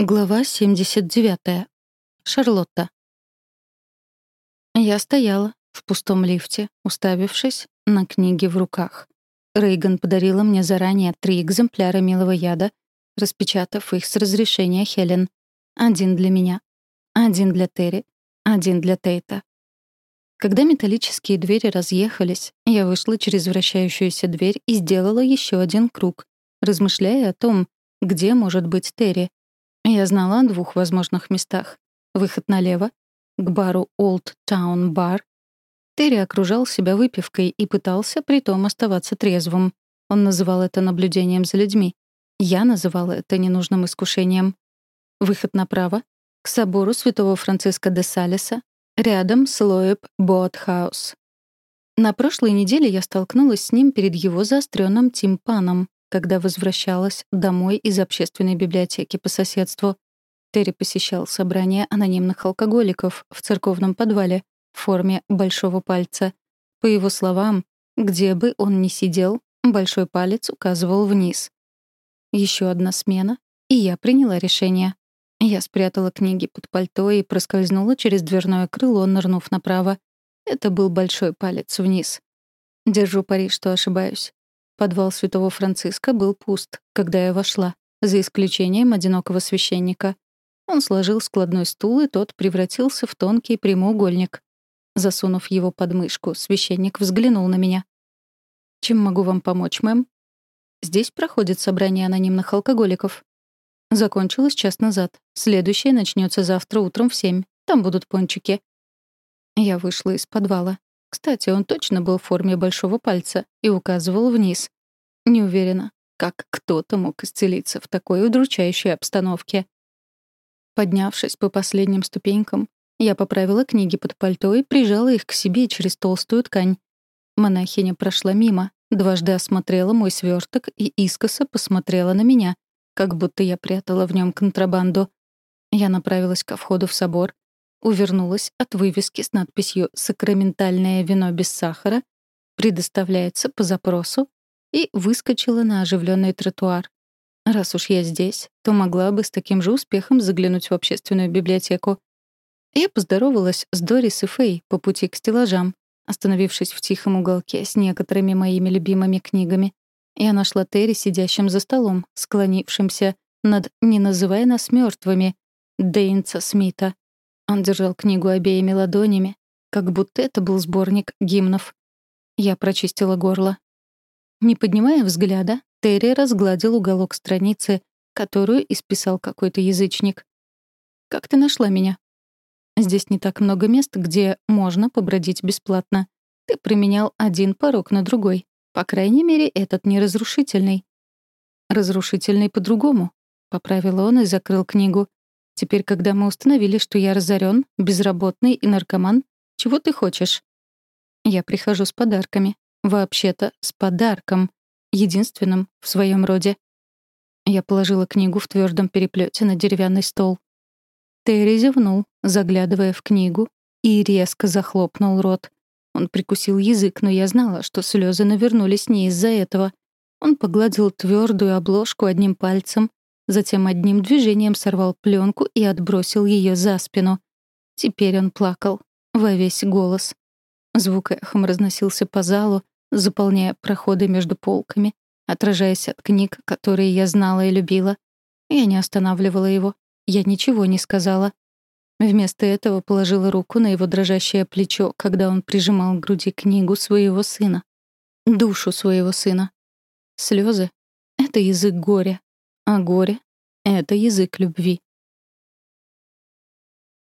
Глава 79. Шарлотта. Я стояла в пустом лифте, уставившись на книги в руках. Рейган подарила мне заранее три экземпляра милого яда, распечатав их с разрешения Хелен. Один для меня, один для Терри, один для Тейта. Когда металлические двери разъехались, я вышла через вращающуюся дверь и сделала еще один круг, размышляя о том, где может быть Терри, я знала о двух возможных местах. Выход налево, к бару Old Town Bar. Терри окружал себя выпивкой и пытался при том оставаться трезвым. Он называл это наблюдением за людьми. Я называла это ненужным искушением. Выход направо, к собору святого Франциска де Салеса, рядом с Лоэб Боатхаус. На прошлой неделе я столкнулась с ним перед его заостренным тимпаном когда возвращалась домой из общественной библиотеки по соседству. Терри посещал собрание анонимных алкоголиков в церковном подвале в форме большого пальца. По его словам, где бы он ни сидел, большой палец указывал вниз. Еще одна смена, и я приняла решение. Я спрятала книги под пальто и проскользнула через дверное крыло, нырнув направо. Это был большой палец вниз. Держу пари, что ошибаюсь. Подвал святого Франциска был пуст, когда я вошла, за исключением одинокого священника. Он сложил складной стул, и тот превратился в тонкий прямоугольник. Засунув его под мышку, священник взглянул на меня. «Чем могу вам помочь, мэм?» «Здесь проходит собрание анонимных алкоголиков». Закончилось час назад. Следующее начнется завтра утром в семь. Там будут пончики. Я вышла из подвала. Кстати, он точно был в форме большого пальца и указывал вниз. Не уверена, как кто-то мог исцелиться в такой удручающей обстановке. Поднявшись по последним ступенькам, я поправила книги под пальто и прижала их к себе через толстую ткань. Монахиня прошла мимо, дважды осмотрела мой сверток и искоса посмотрела на меня, как будто я прятала в нем контрабанду. Я направилась ко входу в собор, увернулась от вывески с надписью «Сакраментальное вино без сахара» предоставляется по запросу и выскочила на оживленный тротуар. Раз уж я здесь, то могла бы с таким же успехом заглянуть в общественную библиотеку. Я поздоровалась с Дорис и Фэй по пути к стеллажам, остановившись в тихом уголке с некоторыми моими любимыми книгами. Я нашла Терри сидящим за столом, склонившимся над «Не называя нас мертвыми» Дейнца Смита. Он держал книгу обеими ладонями, как будто это был сборник гимнов. Я прочистила горло. Не поднимая взгляда, Терри разгладил уголок страницы, которую исписал какой-то язычник. «Как ты нашла меня?» «Здесь не так много мест, где можно побродить бесплатно. Ты применял один порог на другой. По крайней мере, этот не разрушительный». «Разрушительный по-другому», — поправил он и закрыл книгу. Теперь, когда мы установили, что я разорен, безработный и наркоман, чего ты хочешь? Я прихожу с подарками. Вообще-то, с подарком. Единственным в своем роде. Я положила книгу в твердом переплете на деревянный стол. Терри зевнул, заглядывая в книгу, и резко захлопнул рот. Он прикусил язык, но я знала, что слезы навернулись не из-за этого. Он погладил твердую обложку одним пальцем, Затем одним движением сорвал пленку и отбросил ее за спину. Теперь он плакал во весь голос. Звук эхом разносился по залу, заполняя проходы между полками, отражаясь от книг, которые я знала и любила. Я не останавливала его. Я ничего не сказала. Вместо этого положила руку на его дрожащее плечо, когда он прижимал к груди книгу своего сына. Душу своего сына. Слезы — это язык горя, а горе — это язык любви.